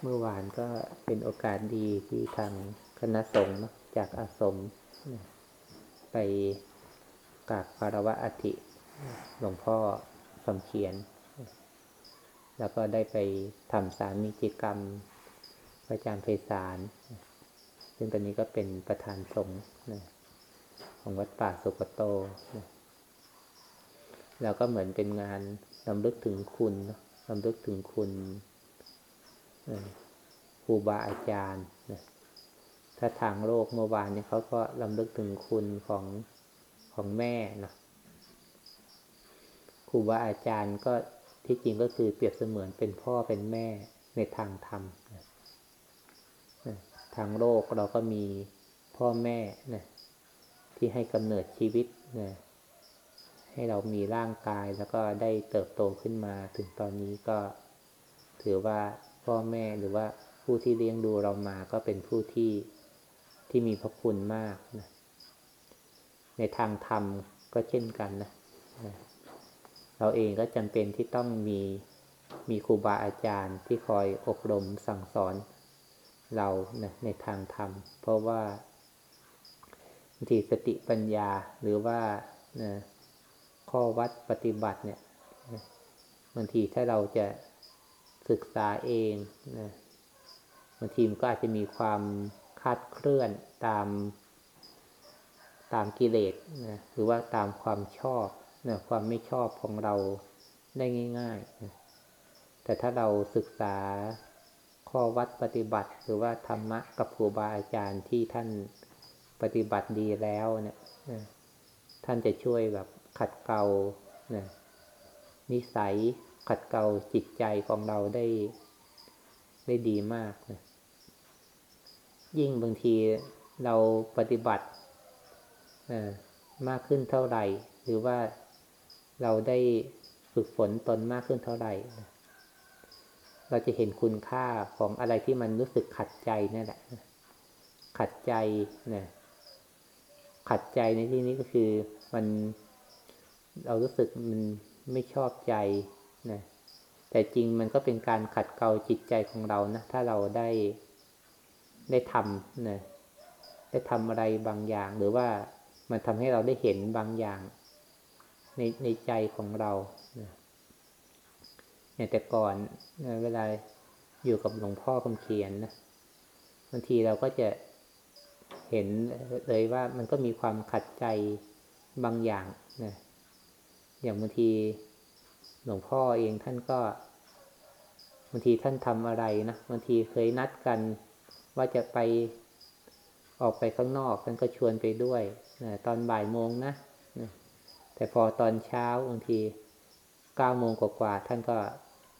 เมื่อวานก็เป็นโอกาสดีที่ทางคณะสงฆ์จากอาสม ไปกราบคารวะอธิหลวงพ่อคำเขียน แล้วก็ได้ไปทำสารมิจิกรรมพระอาจารย์เพศารซึ่งตอนนี้ก็เป็นประธานสงฆ์ของวัดป่าสุกโต แล้วก็เหมือนเป็นงานลำลึกถึงคุณ ลำลึกถึงคุณครูบาอาจารย์ถ้าทางโลกเมื่อวานนี้เขาก็ลำลึกถึงคุณของของแม่นะครูบาอาจารย์ก็ที่จริงก็คือเปรียบเสมือนเป็นพ่อเป็นแม่ในทางธรรมทางโลกเราก็มีพ่อแม่นะที่ให้กำเนิดชีวิตนะ ให้เรามีร่างกายแล้วก็ได้เติบโตขึ้นมาถึงตอนนี้ก็ ถือว่าพ่อแม่หรือว่าผู้ที่เลี้ยงดูเรามาก็เป็นผู้ที่ที่มีพระคุณมากนะในทางธรรมก็เช่นกันนะนะเราเองก็จำเป็นที่ต้องมีมีครูบาอาจารย์ที่คอยอบรมสั่งสอนเรานะในทางธรรม เพราะว่าบางทีสติปัญญาหรือว่านะ ข้อวัดปฏิบัติเนี่ยบางทีถ้าเราจะศึกษาเองนะบางทีมันก็อาจจะมีความคาดเคลื่อนตามตามกิเลสนะหรือว่าตามความชอบนะความไม่ชอบของเราได้ง่ายๆนะแต่ถ้าเราศึกษาข้อวัดปฏิบัติ หรือว่าธรรมะกับครูบาอาจารย์ที่ท่านปฏิบัติดีแล้วเนี่ยท่านจะช่วยแบบ ขัดเกลานะนิสัยขัดเกลาจิตใจของเราได้ได้ดีมากนะยิ่งบางทีเราปฏิบัติมากขึ้นเท่าไหร่ หรือว่าเราได้ฝึกฝนตนมากขึ้นเท่าไหร่ เราจะเห็นคุณค่าของอะไรที่มันรู้สึกขัดใจนั่นแหละ ขัดใจนะขัดใจในที่นี้ก็คือมัน เรารู้สึกมันไม่ชอบใจนะแต่จริงมันก็เป็นการขัดเกลาจิตใจของเรานะ ถ้าเราได้ได้ทำนะได้ทำอะไรบางอย่าง หรือว่ามันทำให้เราได้เห็นบางอย่าง ในในใจของเราเนี่ยแต่ก่อนเวลาอยู่กับหลวงพ่อคำเขียนนะบางทีเราก็จะเห็นเลยว่ามันก็มีความขัดใจบางอย่างนะ อย่างบางทีหลวงพ่อเองท่านก็บางทีท่านทำอะไรนะบางทีเคยนัดกันว่าจะไปออกไปข้างนอกท่านก็ชวนไปด้วยนะตอนบ่ายโมงนะแต่พอตอนเช้าบางทีเก้าโมงกว่าท่านก็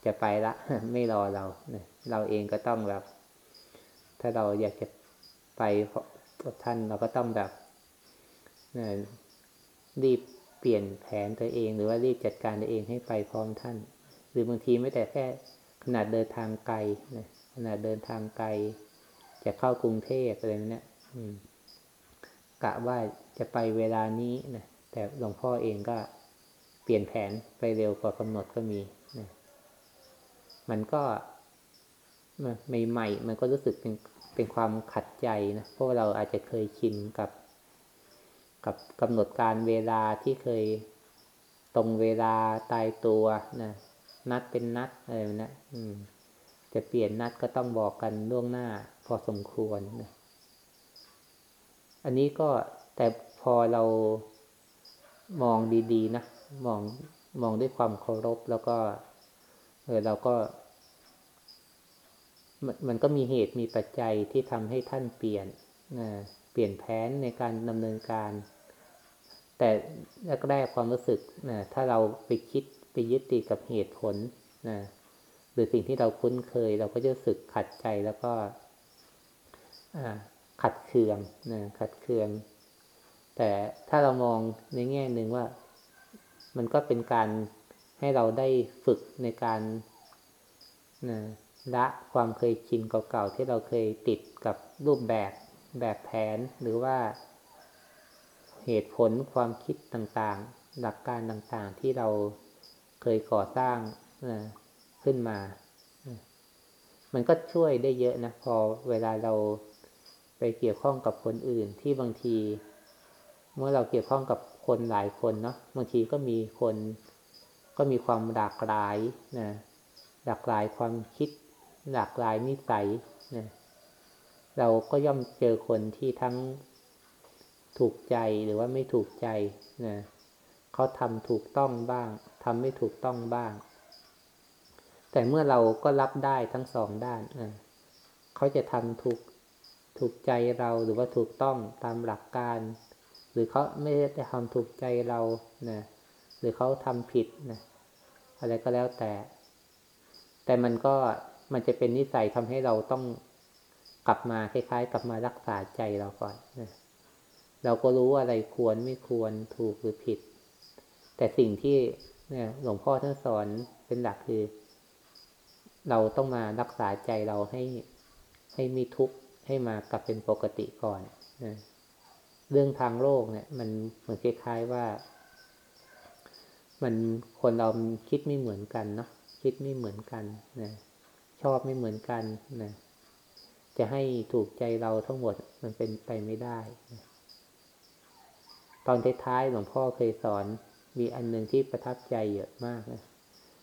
จะไปละ ไม่รอเราเราเองก็ต้องแบบ ถ้าเราอยากจะไปกับท่านเราก็ต้องแบบรีบ ปลี่ยนแผนตัวเอง หรือว่ารีบจัดการตัวเองให้ไปพร้อมท่าน หรือบางทีไม่แต่แค่ขนาดเดินทางไกลนะขนาดเดินทางไกล จะเข้ากรุงเทพอะไรเนี่ยกะว่าจะไปเวลานี้นะแต่หลวงพ่อเองก็เปลี่ยนแผนไปเร็วกว่ากำหนดก็มีนะมันก็ใหม่ๆมันก็รู้สึกเป็นเป็นความขัดใจนะเพราะเราอาจจะเคยชินกับ กับกำหนดการเวลาที่เคยตรงเวลาตายตัวนะนัดเป็นนัดอะไรนะอืม จะเปลี่ยนนัดก็ต้องบอกกันล่วงหน้า พอสมควรนะอันนี้ก็แต่พอเรามองดีๆนะมองมองด้วยความเคารพแล้วก็เออเราก็มันก็มีเหตุมีปัจจัยที่ทำให้ท่านเปลี่ยนนะเปลี่ยนแผนในการดำเนินการ แต่แรกๆความรู้สึกนะถ้าเราไปคิดไปยึดติดกับเหตุผลนะหรือสิ่งที่เราคุ้นเคย เราก็จะสึกขัดใจแล้วก็ขัดเคืองนะขัดเคือง แต่ถ้าเรามองในแง่หนึ่งว่า มันก็เป็นการให้เราได้ฝึกในการนะละความเคยชินเก่าๆที่เราเคยติดกับรูปแบบแบบแผนหรือว่า เหตุผลความคิดต่างๆ หลักการต่างๆที่เราเคยก่อสร้างนะขึ้นมา มันก็ช่วยได้เยอะนะ พอเวลาเราไปเกี่ยวข้องกับคนอื่นที่บางที เมื่อเราเกี่ยวข้องกับคนหลายคนเนาะบางทีก็มีคนก็มีความหลากหลายนะหลากหลายความคิด หลากหลายนิสัยนะเราก็ย่อมเจอคนที่ทั้ง ถูกใจหรือว่าไม่ถูกใจนะเขาทำถูกต้องบ้างทำไม่ถูกต้องบ้าง แต่เมื่อเราก็รับได้ทั้งสองด้านนะเขาจะทำถูกถูกใจเราหรือว่าถูกต้องตามหลักการ หรือเขาไม่ได้ทำถูกใจเรานะหรือเขาทำผิดนะอะไรก็แล้วแต่ แต่มันก็มันจะเป็นนิสัยทำให้เราต้องกลับมาคล้ายๆ กลับมารักษาใจเราก่อนนะ เราก็รู้ว่าอะไรควรไม่ควรถูกหรือผิด แต่สิ่งที่เนี่ยหลวงพ่อท่านสอนเป็นหลักคือ เราต้องมารักษาใจเราให้ให้มีทุกข์ให้มากลับเป็นปกติก่อนนะเรื่องทางโลกเนี่ย มันเหมือนคล้ายๆว่า มันคนเราคิดไม่เหมือนกันเนาะคิดไม่เหมือนกันนะชอบไม่เหมือนกันนะจะให้ถูกใจเราทั้งหมดมันเป็นไปไม่ได้นะ ตอนท้ายๆหลวงพ่อเคยสอนมีอันหนึ่งที่ประทับใจเยอะมากนะ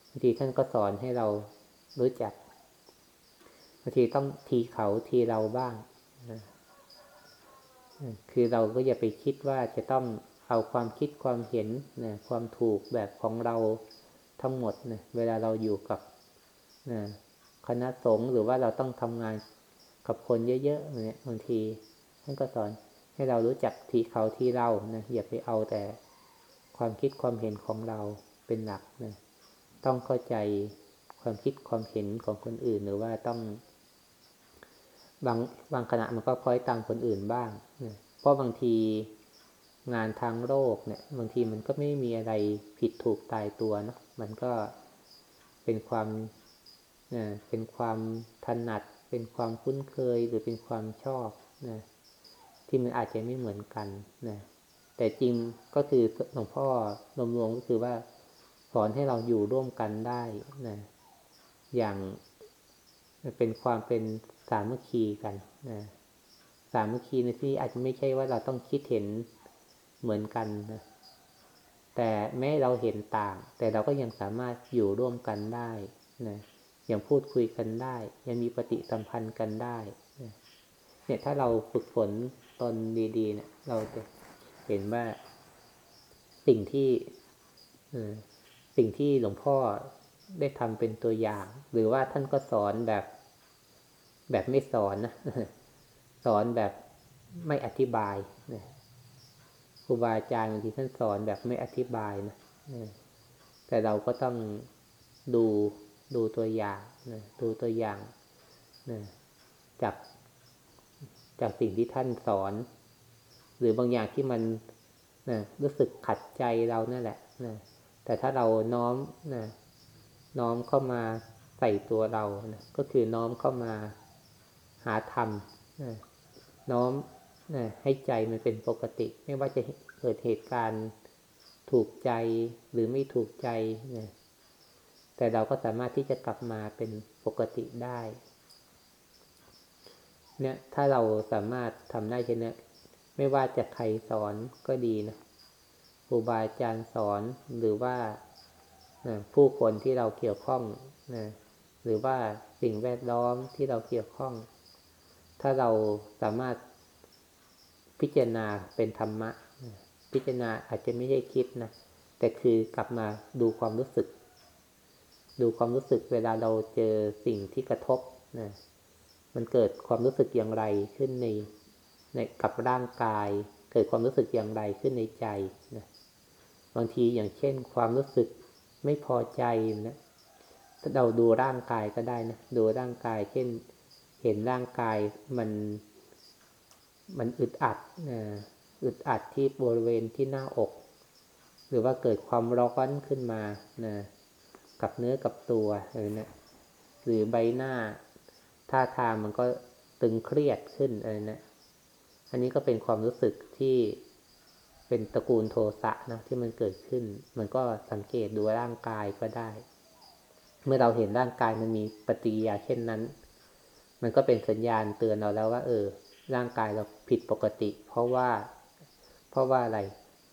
บางทีท่านก็สอนให้เรารู้จักบางทีต้องทีเขาทีเราบ้างนะคือเราก็อย่าไปคิดว่าจะต้องเอาความคิดความเห็นนะความถูกแบบของเราทั้งหมดนะเวลาเราอยู่กับนะคณะสงฆ์หรือว่าเราต้องทำงานกับคนเยอะๆเนี่ยบางทีท่านก็สอน ให้เรารู้จักทีเขาที่เรานะอย่าไปเอาแต่ความคิดความเห็นของเราเป็นหลักนะต้องเข้าใจความคิดความเห็นของคนอื่นหรือว่าต้อง บางบางขณะมันก็คล้อยตามคนอื่นบ้างนะเพราะบางทีงานทางโลกเนี่ย บางทีมันก็ไม่มีอะไรผิดถูกตายตัวเนาะมันก็เป็นความนะเป็นความถนัด เป็นความคุ้นเคยหรือเป็นความชอบนะ ที่มันอาจจะไม่เหมือนกันนะแต่จริงก็คือหลวงพ่อรวมๆก็คือว่า สอนให้เราอยู่ร่วมกันได้นะอย่างเป็นความเป็นสามัคคีกันนะสามัคคีในที่อาจจะไม่ใช่ว่าเราต้องคิดเห็นเหมือนกันนะแต่แม้เราเห็นต่าง แต่เราก็ยังสามารถอยู่ร่วมกันได้นะยังพูดคุยกันได้ ยังมีปฏิสัมพันธ์กันได้นะเนี่ยถ้าเราฝึกฝน ตนดีๆเนี่ย เราจะเห็นว่าสิ่งที่สิ่งที่หลวงพ่อได้ทำเป็นตัวอย่าง หรือว่าท่านก็สอนแบบแบบไม่สอนนะสอนแบบไม่อธิบายนะครูบาอาจารย์บางทีท่านสอนแบบไม่อธิบายนะแต่เราก็ต้องดูดูตัวอย่างนะดูตัวอย่างนะจาก จากสิ่งที่ท่านสอน หรือบางอย่างที่มันนะรู้สึกขัดใจเรานั่นแหละนะแต่ถ้าเราน้อมนะน้อมเข้ามาใส่ตัวเรานะก็คือน้อมเข้ามาหาธรรมนะน้อมนะให้ใจมันเป็นปกติ ไม่ว่าจะเกิดเหตุการณ์ถูกใจหรือไม่ถูกใจนะแต่เราก็สามารถที่จะกลับมาเป็นปกติได้ เนี่ยถ้าเราสามารถทำได้เช่นนี้ไม่ว่าจะใครสอนก็ดีนะครูบาอาจารย์สอนหรือว่าผู้คนที่เราเกี่ยวข้องนะหรือว่าสิ่งแวดล้อมที่เราเกี่ยวข้อง ถ้าเราสามารถพิจารณาเป็นธรรมะ พิจารณาอาจจะไม่ได้คิดนะแต่คือกลับมาดูความรู้สึก ดูความรู้สึกเวลาเราเจอสิ่งที่กระทบนะ มันเกิดความรู้สึกอย่างไรขึ้นในในกับร่างกาย เกิดความรู้สึกอย่างไรขึ้นในใจนะบางทีอย่างเช่น ความรู้สึกไม่พอใจนะถ้าเราดูร่างกายก็ได้นะดูร่างกาย เช่น เห็นร่างกายมัน มันอึดอัดนะอึดอัดที่บริเวณที่หน้าอก หรือว่าเกิดความร้อนขึ้นมานะกับเนื้อกับตัวเลยนะหรือใบหน้า ท่าทางมันก็ตึงเครียดขึ้นอะไรนะ อันนี้ก็เป็นความรู้สึกที่เป็นตระกูลโทสะนะที่มันเกิดขึ้น มันก็สังเกตดูร่างกายก็ได้ เมื่อเราเห็นร่างกายมันมีปฏิกิริยาเช่นนั้น มันก็เป็นสัญญาณเตือนเราแล้วว่า เออ ร่างกายเราผิดปกติ เพราะว่า เพราะว่าอะไร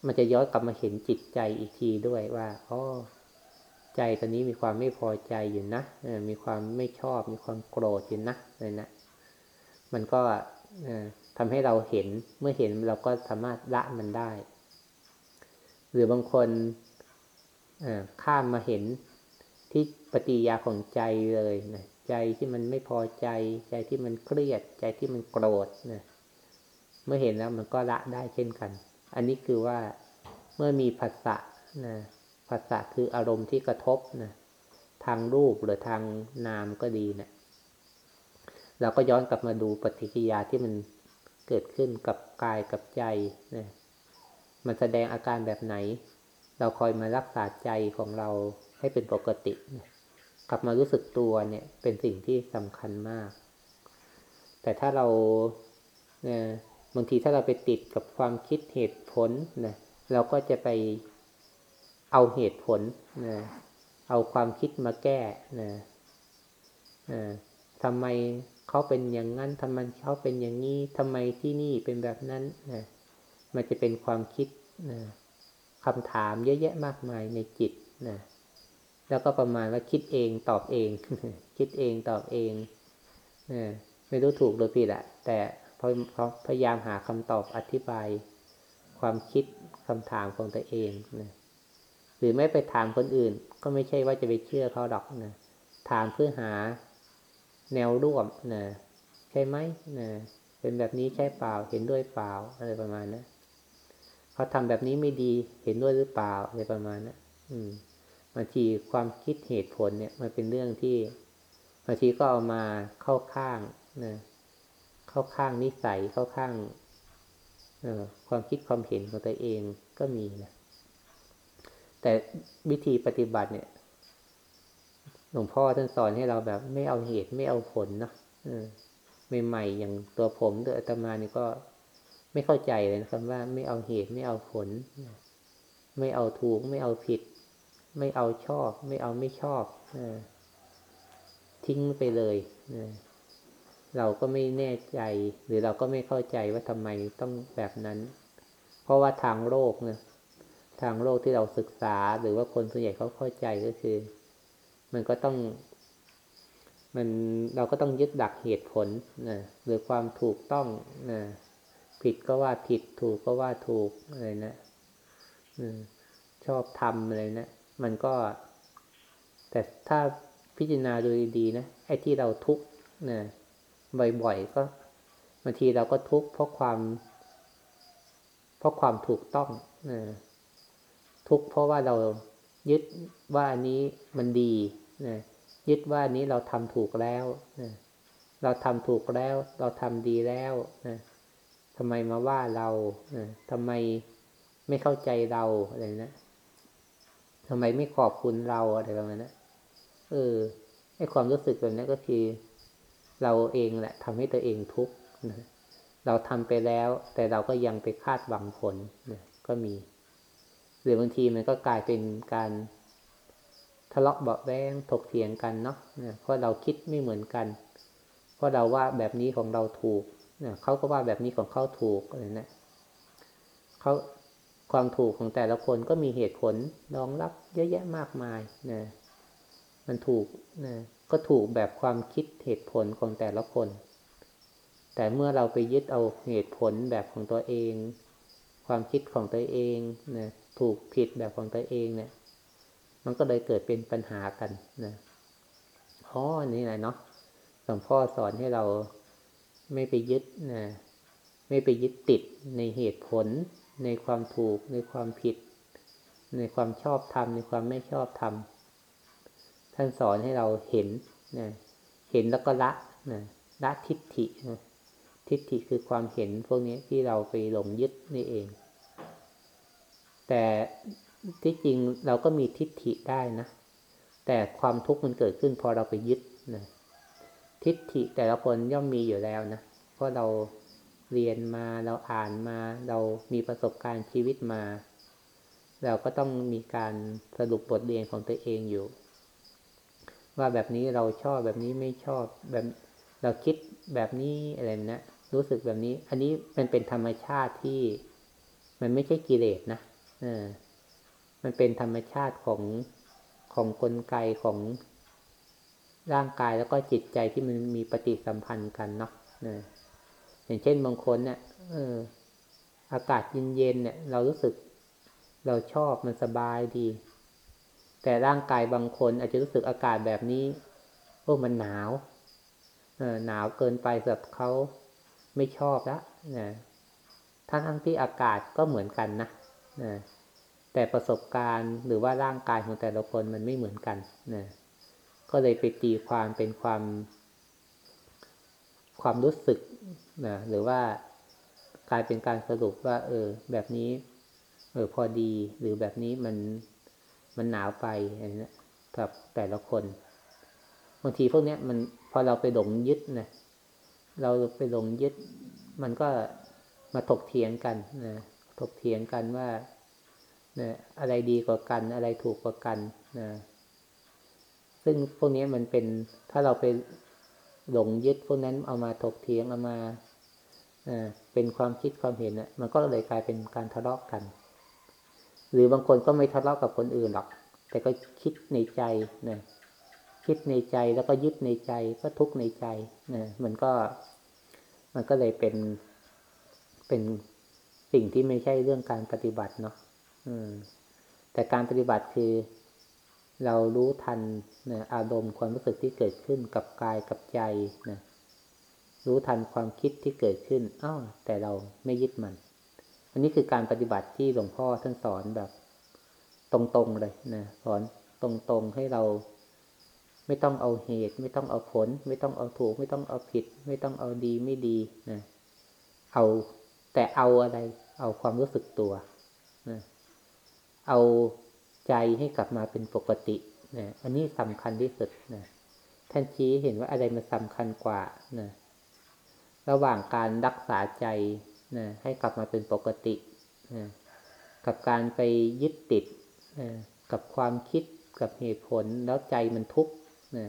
มันจะย้อนกลับมาเห็นจิตใจอีกทีด้วยว่าอ๋อ ใจตอนนี้มีความไม่พอใจอยู่นะมีความไม่ชอบ มีความโกรธอยู่นะเลยนะมันก็ทำให้เราเห็นเมื่อเห็นเราก็สามารถละมันได้ หรือบางคนข้ามมาเห็นที่ปฏิยาของใจเลยนะใจที่มันไม่พอใจ ใจที่มันเครียด ใจที่มันโกรธนะเมื่อเห็นแล้วมันก็ละได้เช่นกัน อันนี้คือว่าเมื่อมีภาษะนะ ภาษะคืออารมณ์ที่กระทบนะทางรูปหรือทางนามก็ดีเนะเราก็ย้อนกลับมาดูปฏิกิริยาที่มันเกิดขึ้นกับกายกับใจนะมันแสดงอาการแบบไหน เราคอยมารักษาใจของเราให้เป็นปกตินะกลับมารู้สึกตัวเนี่ยเป็นสิ่งที่สำคัญมาก แต่ถ้าเราเนี่ยบางทีถ้าเราไปติดกับความคิดเหตุผลนะเราก็จะไป เอาเหตุผลนะเอาความคิดมาแก้นะนะทำไมเขาเป็นอย่างนั้นทำไมเขาเป็นอย่างนี้ทำไมที่นี่เป็นแบบนั้นนะมันจะเป็นความคิดนะคำถามเยอะแยะมากมายในจิตนะแล้วก็ประมาณว่าคิดเองตอบเอง คิดเองตอบเองนะไม่รู้ถูกหรือผิดอะแต่พยายามหาคำตอบอธิบาย ความคิดคำถามของตัวเองนะ หรือไม่ไปถามคนอื่น ก็ไม่ใช่ว่าจะไปเชื่อเขาหรอกนะถามเพื่อหาแนวร่วมนะใช่ไหมนะเป็นแบบนี้ใช่เปล่าเห็นด้วยเปล่าอะไรประมาณนะั้นเขาทำแบบนี้ไม่ดีเห็นด้วยหรือเปล่าอะไรประมาณนะั้นอืมบางทีความคิดเหตุผลเนี่ย มันเป็นเรื่องที่บางทีก็เอามาเข้าข้างนะเข้าข้างนิสัยเข้าข้างความคิดความเห็นของตัวเองก็มีนะ แต่วิธีปฏิบัติเนี่ยหลวงพ่อท่านสอนให้เราแบบไม่เอาเหตุไม่เอาผลเนาะใหม่ๆอย่างตัวผมตัวอาตมานี่ก็ไม่เข้าใจเลยนะครับว่าไม่เอาเหตุไม่เอาผล ไม่เอาถูกไม่เอาผิด ไม่เอาชอบ ไม่เอาไม่ชอบทิ้งไปเลยเราก็ไม่แน่ใจ หรือเราก็ไม่เข้าใจว่าทำไมต้องแบบนั้น เพราะว่าทางโลกนะ ทางโลกที่เราศึกษาหรือว่าคนส่วนใหญ่เขาเข้าใจก็คือ มันก็ต้อง มันเราก็ต้องยึดดักเหตุผลนะหรือความถูกต้องนะผิดก็ว่าผิดถูกก็ว่าถูกอะไรนะชอบทำอะไรนะมันก็ แต่ถ้าพิจารณาดูดีๆนะไอ้ที่เราทุกข์นะบ่อยๆก็บางทีเราก็ทุกข์เพราะความ เพราะความถูกต้องนะ ทุกข์เพราะว่าเรายึดว่าอันนี้มันดีนะยึดว่านี้เราทำถูกแล้วนะเราทำถูกแล้ว เราทำดีแล้วนะทำไมมาว่าเรานะทำไมไม่เข้าใจเราอะไรนะทำไมไม่ขอบคุณเราอะไรประมาณนะั้นเออไอความรู้สึกแบบนี้ก็คือ เราเองแหละทำให้ตัวเองทุกข์นะเราทำไปแล้ว แต่เราก็ยังไปคาดหวังผลนะก็มี รือบางทีมันก็กลายเป็นการทะเลาะเบาแวงถกเถียงกันเนาะเพราะเราคิดไม่เหมือนกัน เพราะเราว่าแบบนี้ของเราถูกนะเขาก็ว่าแบบนี้ของเขาถูกอะไรนะเขาความถูกของแต่ละคนก็มีเหตุผลรองรับเยอะแยะมากมายนะมันถูกนะก็ถูกแบบความคิดเหตุผลของแต่ละคน แต่เมื่อเราไปยึดเอาเหตุผลแบบของตัวเอง ความคิดของตัวเองนะ ถูกผิดแบบของตัวเองเนี่ย มันก็เลยเกิดเป็นปัญหากันนะอ๋อนี่แหละเนาะหลวงพ่อสอนให้เราไม่ไปยึดนะไม่ไปยึดติดในเหตุผล ในความถูก ในความผิด ในความชอบธรรมในความไม่ชอบธรรมท่านสอนให้เราเห็นนะเห็นแล้วก็ละนะละทิฏฐินะทิฏฐิคือความเห็นพวกนี้ที่เราไปหลงยึดนี่เอง แต่ที่จริงเราก็มีทิฏฐิได้นะ แต่ความทุกข์มันเกิดขึ้นพอเราไปยึดนะทิฏฐิแต่ละคนย่อมมีอยู่แล้วนะ เพราะเราเรียนมาเราอ่านมา เรามีประสบการณ์ชีวิตมา เราก็ต้องมีการสรุปบทเรียนของตัวเองอยู่ ว่าแบบนี้เราชอบแบบนี้ไม่ชอบแบบเราคิดแบบนี้อะไรนะรู้สึกแบบนี้ อันนี้มันเป็นธรรมชาติที่มันไม่ใช่กิเลสนะ มันเป็นธรรมชาติของของกลไกของร่างกายแล้วก็จิตใจที่มันมีปฏิสัมพันธ์กันเนาะอย่างเช่นบางคนเนี่ยอออากาศเย็นๆเนี่ย เรารู้สึกเราชอบมันสบายดี แต่ร่างกายบางคนอาจจะรู้สึกอากาศแบบนี้โอ้มันหนาวเออหนาวเกินไปสำหรับเขาไม่ชอบแล้วนะทั้งทั้งที่อากาศก็เหมือนกันนะ นะแต่ประสบการณ์หรือว่าร่างกายของแต่ละคนมันไม่เหมือนกันนะก็เลยไปตีความเป็นความ ความรู้สึกนะหรือว่ากลายเป็นการสรุปว่า เออ แบบนี้เออพอดี หรือแบบนี้มันมันหนาวไปอะไรเงี้ยกับแต่ละคนบางทีพวกเนี้ยมันพอเราไปหลงยึดนะเราไปหลงยึด มันก็มาถกเถียงกันนะ ถกเถียงกันว่านะอะไรดีกว่ากัน อะไรถูกกว่ากันนะซึ่งพวกนี้มันเป็นถ้าเราไปหลงยึดพวกนั้นเอามาถกเถียงเอามาเป็นความคิดความเห็นอะมันก็เลยกลายเป็นการทะเลาะกัน หรือบางคนก็ไม่ทะเลาะกับคนอื่นหรอก แต่ก็คิดในใจนะคิดในใจแล้วก็ยึดในใจก็ทุกข์ในใจนะมันก็มันก็เลยเป็นเป็น สิ่งที่ไม่ใช่เรื่องการปฏิบัติเนาะแต่การปฏิบัติคือ เรารู้ทันนะอารมณ์ความรู้สึกที่เกิดขึ้นกับกายกับใจนะรู้ทันความคิดที่เกิดขึ้นอ้าวแต่เราไม่ยึดมัน อันนี้คือการปฏิบัติที่หลวงพ่อท่านสอนแบบ ตรงๆเลยนะสอนตรงๆให้เราไม่ต้องเอาเหตุ ไม่ต้องเอาผล ไม่ต้องเอาถูก ไม่ต้องเอาผิด ไม่ต้องเอาดีไม่ดีนะเอา แต่เอาอะไร เอาความรู้สึกตัวนะเอาใจให้กลับมาเป็นปกตินะอันนี้สำคัญที่สุดนะท่านชี้เห็นว่าอะไรมันสำคัญกว่านะระหว่างการรักษาใจนะให้กลับมาเป็นปกตินะกับการไปยึดติดนะกับความคิดกับเหตุผลแล้วใจมันทุกข์นะ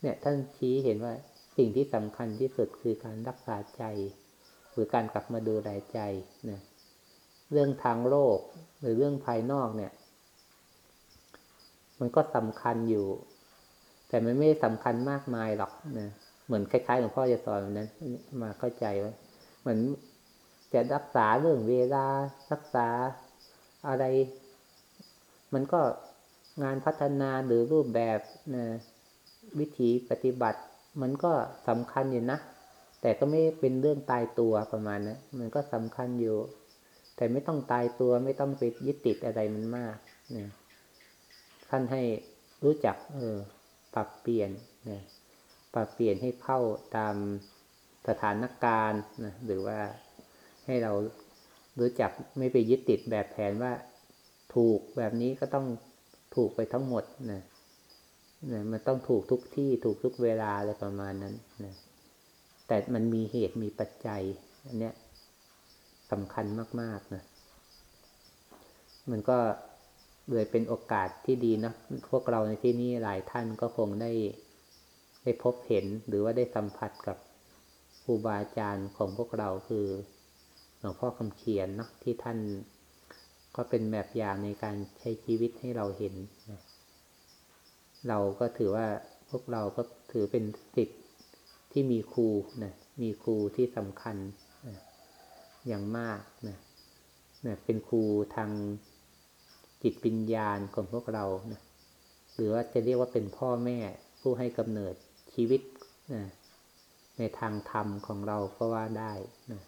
เนี่ยท่านชี้เห็นว่าสิ่งที่สำคัญที่สุดคือการรักษาใจ หรือการกลับมาดูแลใจนะเรื่องทางโลกหรือเรื่องภายนอกเนี่ย มันก็สำคัญอยู่ แต่มันไม่สำคัญมากมายหรอกนะเหมือนคล้ายๆหลวงพ่อจะสอนแบบนั้น มาเข้าใจว่าเหมือนจะรักษาเรื่องเวลารักษาอะไร มันก็งานพัฒนาหรือรูปแบบนะวิธีปฏิบัติ มันก็สำคัญอยู่นะ แต่ก็ไม่เป็นเรื่องตายตัวประมาณนะมันก็สำคัญอยู่ แต่ไม่ต้องตายตัวไม่ต้องไปยึดติดอะไรมันมากนะท่านให้รู้จัก เออ ปรับเปลี่ยนนะปรับเปลี่ยนให้เข้าตามสถานการณ์นะหรือว่าให้เรารู้จักไม่ไปยึดติดแบบแผนว่า ถูกแบบนี้ก็ต้องถูกไปทั้งหมดนะนะมันต้องถูกทุกที่ถูกทุกเวลาอะไรประมาณนั้นนะ แต่มันมีเหตุมีปัจจัย อันเนี้ยสำคัญมาก ๆนะ มันก็เลยเป็นโอกาสที่ดีนะ พวกเราในที่นี้หลายท่านก็คงได้ได้พบเห็นหรือว่าได้สัมผัสกับครูบาอาจารย์ของพวกเราคือหลวงพ่อคำเขียนเนาะที่ท่านก็เป็นแบบอย่างในการใช้ชีวิตให้เราเห็น เราก็ถือว่าพวกเราก็ถือเป็นสิทธิ์ ที่มีครูนะมีครูที่สำคัญนะอย่างมากนะนะเป็นครูทางจิตปัญญาของพวกเรานะหรือว่าจะเรียกว่าเป็นพ่อแม่ผู้ให้กำเนิดชีวิตนะในทางธรรมของเราก็ว่าได้นะ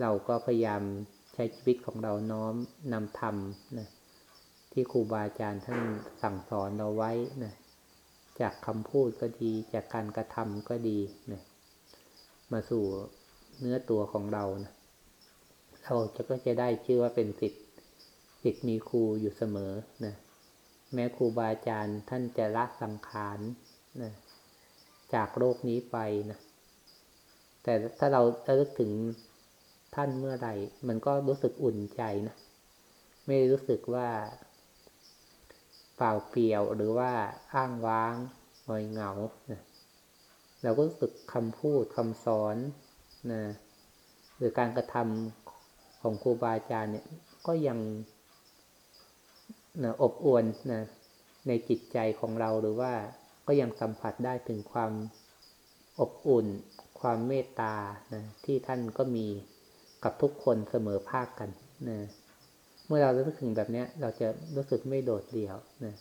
เราก็พยายามใช้ชีวิตของเราน้อมนำธรรมนะที่ครูบาอาจารย์ท่านสั่งสอนเราไว้นะ จากคำพูดก็ดี จากการกระทำก็ดีนะมาสู่เนื้อตัวของเรานะเราจะก็จะได้ชื่อว่าเป็นสิทธิ์สิทธิ์มีครูอยู่เสมอนะแม้ครูบาอาจารย์ท่านจะละสังขารนะจากโลกนี้ไปนะแต่ถ้าเราระลึกถึงท่านเมื่อไหร่ มันก็รู้สึกอุ่นใจนะ ไม่รู้สึกว่า เปล่าเปลี่ยวหรือว่าอ้างว้างหงอยเหงานะเราก็รู้สึกคำพูดคำสอนนะหรือการกระทำของครูบาอาจารย์เนี่ย ก็ยังนะอบอวลนะในจิตใจของเราหรือว่าก็ยังสัมผัสได้ถึงความอบอุ่น ความเมตตานะที่ท่านก็มีกับทุกคนเสมอภาคกันนะ มื่อเรารู้สึกถึงแบบนี้เราจะรู้สึกไม่โดดเดี่ยวนะ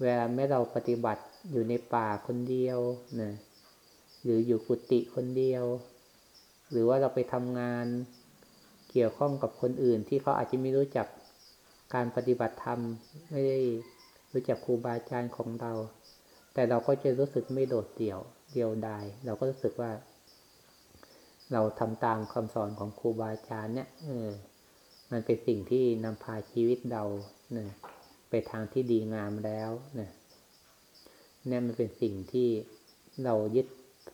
เวลาแม้เราปฏิบัติอยู่ในป่าคนเดียวนะหรืออยู่กุฏิคนเดียว หรือว่าเราไปทำงานเกี่ยวข้องกับคนอื่น ที่เขาอาจจะไม่รู้จักการปฏิบัติธรรม ไม่ได้รู้จักครูบาอาจารย์ของเรา แต่เราก็จะรู้สึกไม่โดดเดี่ยวเดียวดายเราก็รู้สึกว่า เราทำตามคำสอนของครูบาอาจารย์เนี่ยเออ มันเป็นสิ่งที่นำพาชีวิตเราเนี่ยไปทางที่ดีงามแล้วเนี่ยนี่มันเป็นสิ่งที่เรายึด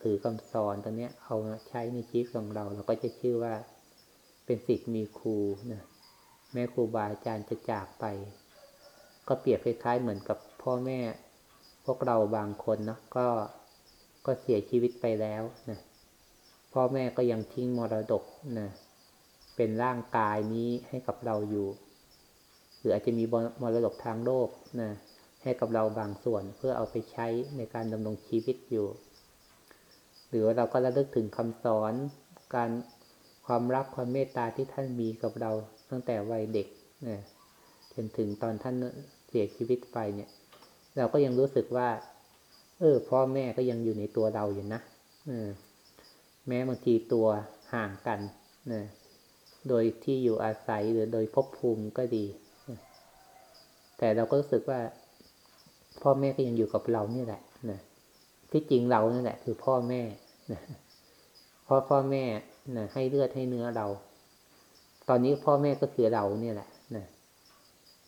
ถือคำสอนตรงนี้เอาใช้ในชีวิตของเรา เราก็จะชื่อว่าเป็นสิทธิ์มีครูนะแม่ครูบาอาจารย์จะจากไป ก็เปรียบคล้ายๆเหมือนกับพ่อแม่พวกเราบางคนเนาะก็ก็เสียชีวิตไปแล้วนะพ่อแม่ก็ยังทิ้งมรดกนะ เป็นร่างกายนี้ให้กับเราอยู่ หรืออาจจะมีมรดกทางโลกนะให้กับเราบางส่วนเพื่อเอาไปใช้ในการดำรงชีวิตอยู่ หรือเราก็ระลึกถึงคำสอนการความรักความเมตตาที่ท่านมีกับเราตั้งแต่วัยเด็กนะจนถึงตอนท่านเสียชีวิตไปเนี่ย เราก็ยังรู้สึกว่า เออพ่อแม่ก็ยังอยู่ในตัวเราอยู่นะออแม้บางทีตัวห่างกันนะ โดยที่อยู่อาศัยหรือโดยภพภูมิก็ดี แต่เราก็รู้สึกว่า พ่อแม่ก็ยังอยู่กับเรานี่แหละนะที่จริงเรานี่แหละ คือพ่อแม่นะเพราะพ่อแม่นะให้เลือดให้เนื้อเรา ตอนนี้พ่อแม่ก็คือเราเนี่ยแหละนะ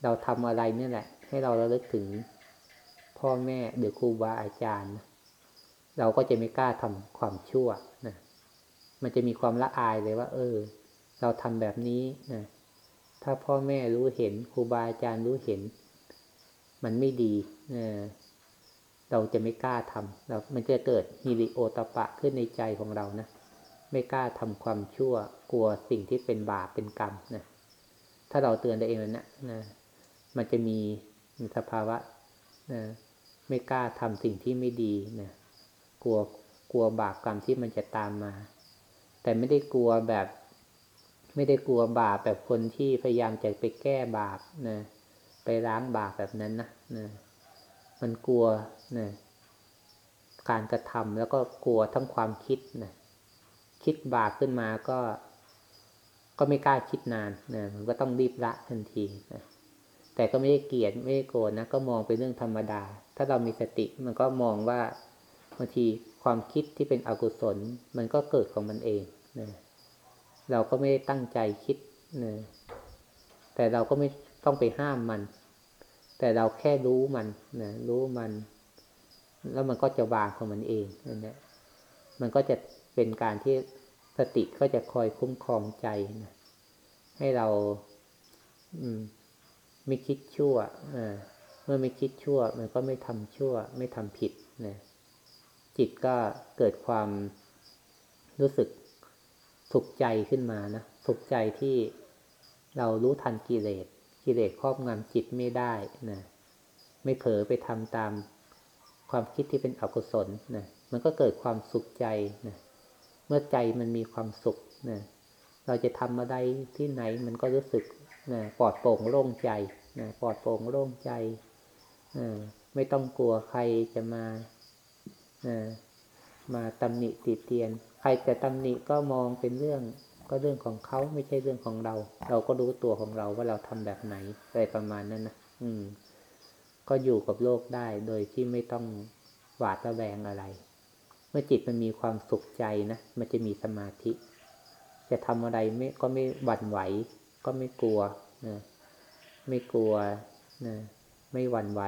เราทำอะไรเนี่ยแหละ ให้เราระลึกถึงพ่อแม่หรือครูบาอาจารย์ เราก็จะไม่กล้าทำความชั่วนะมันจะมีความละอายเลยว่า เออ เราทำแบบนี้นะถ้าพ่อแม่รู้เห็นครูบาอาจารย์รู้เห็น มันไม่ดีนะเราจะไม่กล้าทำเรามันจะเกิดฮิริโอตปะขึ้นในใจของเรานะ ไม่กล้าทำความชั่ว กลัวสิ่งที่เป็นบาปเป็นกรรมนะถ้าเราเตือนตัวเองแล้วนะนะ มันจะมีสภาวะนะไม่กล้าทำสิ่งที่ไม่ดีนะกลัวกลัวบาปกรรมที่มันจะตามมา แต่ไม่ได้กลัวแบบ ไม่ได้กลัวบาปแบบคนที่พยายามจะไปแก้บาปนะไปล้างบาปแบบนั้นนะนะมันกลัวนะการกระทำแล้วก็กลัวทั้งความคิดนะคิดบาปขึ้นมาก็ ก็ไม่กล้าคิดนานนะมันก็ต้องรีบละทันทีนะแต่ก็ไม่ได้เกลียดไม่ได้โกรธนะก็มองเป็นเรื่องธรรมดา ถ้าเรามีสติมันก็มองว่าบางทีความคิดที่เป็นอกุศล มันก็เกิดของมันเองนะ เราก็ไม่ได้ตั้งใจคิดนะแต่เราก็ไม่ต้องไปห้ามมัน แต่เราแค่รู้มันนะรู้มัน แล้วมันก็จะวางของมันเองนั่นแหละมันก็จะเป็นการที่สติก็จะคอยคุ้มครองใจนะให้เรา อืม ไม่คิดชั่วเมื่อไม่คิดชั่ว มันก็ไม่ทำชั่ว ไม่ทำผิดนะจิตก็เกิดความรู้สึก สุขใจขึ้นมานะ สุขใจที่เรารู้ทันกิเลส กิเลสครอบงำจิตไม่ได้นะ ไม่เผลอไปทำตามความคิดที่เป็นอกุศลนะ มันก็เกิดความสุขใจนะ เมื่อใจมันมีความสุขนะ เราจะทำอะไรที่ไหนมันก็รู้สึกนะปลอดโปร่งโล่งใจนะปลอดโปร่งโล่งใจนะไม่ต้องกลัวใครจะมานะมาตำหนิติเตียน ครจะตำหนิก็มองเป็นเรื่องก็เรื่องของเขาไม่ใช่เรื่องของเรา เราก็รู้ตัวของเราว่าเราทำแบบไหนอะไรประมาณนั้นนะอืม ก็อยู่กับโลกได้โดยที่ไม่ต้องหวาดระแวงอะไร เมื่อจิตมันมีความสุขใจนะมันจะมีสมาธิ จะทำอะไรไม่ก็ไม่หวั่นไหว ก็ไม่กลัวนะไม่กลัวนะไม่หวั่นไหว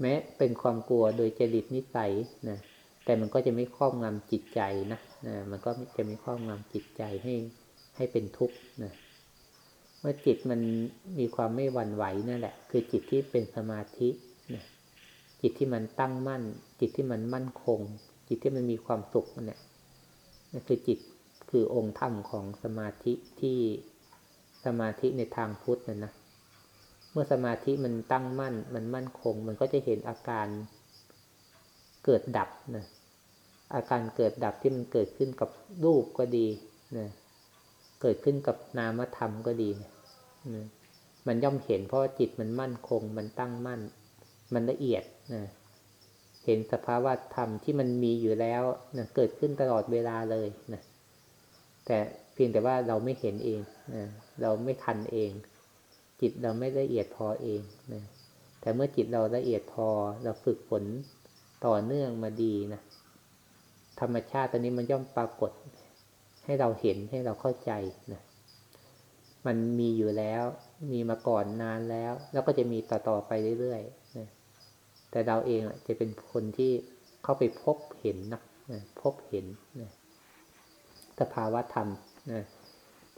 แม้เป็นความกลัวโดยจริตนิสัยนะ แต่มันก็จะไม่ครอบงำจิตใจนะนะมันก็จะไม่ครอบงำจิตใจให้ให้เป็นทุกข์นะเมื่อจิตมันมีความไม่หวั่นไหวนั่นแหละ คือจิตที่เป็นสมาธินะจิตที่มันตั้งมั่น จิตที่มันมั่นคง จิตที่มันมีความสุขเนี่ยนั่นคือจิตคือองค์ธรรมของสมาธิที่สมาธิในทางพุทธนะนะเมื่อสมาธิมันตั้งมั่น มันมั่นคง มันก็จะเห็นอาการเกิดดับนะ อาการเกิดดับที่มันเกิดขึ้นกับรูปก็ดีนะเกิดขึ้นกับนามธรรมก็ดีนะมันย่อมเห็นเพราะจิตมันมั่นคง มันตั้งมั่น มันละเอียดนะเห็นสภาวะธรรมที่มันมีอยู่แล้วนะเกิดขึ้นตลอดเวลาเลยนะแต่เพียงแต่ว่าเราไม่เห็นเองนะเราไม่ทันเอง จิตเราไม่ละเอียดพอเองนะแต่เมื่อจิตเราละเอียดพอ เราฝึกฝนต่อเนื่องมาดีนะ ธรรมชาติตอนนี้มันย่อมปรากฏ ให้เราเห็นให้เราเข้าใจนะมันมีอยู่แล้ว มีมาก่อนนานแล้ว แล้วก็จะมีต่อๆไปเรื่อยๆนะแต่เราเองจะเป็นคนที่เข้าไปพบเห็นนะนะพบเห็นนะสภาวะธรรมนะ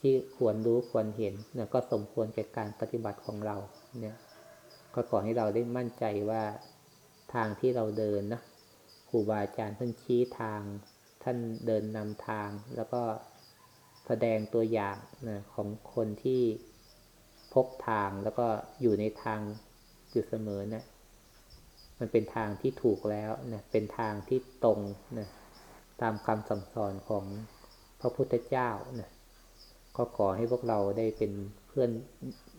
ที่ควรรู้ควรเห็นนะก็สมควรแก่การปฏิบัติของเรา เนี่ย ก็ขอให้เราได้มั่นใจว่าทางที่เราเดินนะ ครูบาอาจารย์ท่านชี้ทาง ท่านเดินนำทาง แล้วก็แสดงตัวอย่างนะของคนที่พบทางแล้วก็อยู่ในทางอยู่เสมอนะมันเป็นทางที่ถูกแล้วนะเป็นทางที่ตรงนะตามคำสั่งสอนของพระพุทธเจ้านะก็ขอให้พวกเราได้เป็นเพื่อน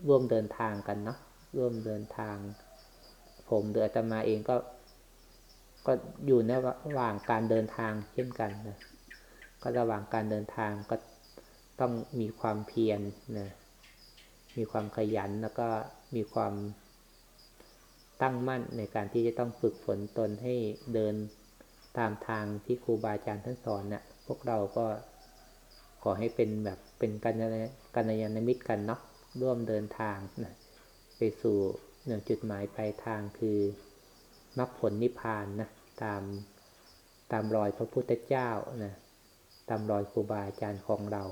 ร่วมเดินทางกันเนาะร่วมเดินทาง ผมเดืออาตมาเองก็ ก็อยู่ในระหว่างการเดินทางเช่นกันนะก็ระหว่างการเดินทางก็ต้องมีความเพียรนะมีความขยันแล้วก็มีความตั้งมั่นในการที่จะต้องฝึกฝนตนให้เดินตามทางที่ครูบาอาจารย์ท่านสอนเนะ่ยพวกเราก็ขอให้เป็นแบบเป็นกัญกัญญาณมิตรกันเนาะร่วมเดินทางนะไปสู่หนึ่งจุดหมายปลายทางคือ มรรคผลนิพพานนะตามตามรอยพระพุทธเจ้านะตามรอยครูบาอาจารย์ของเรา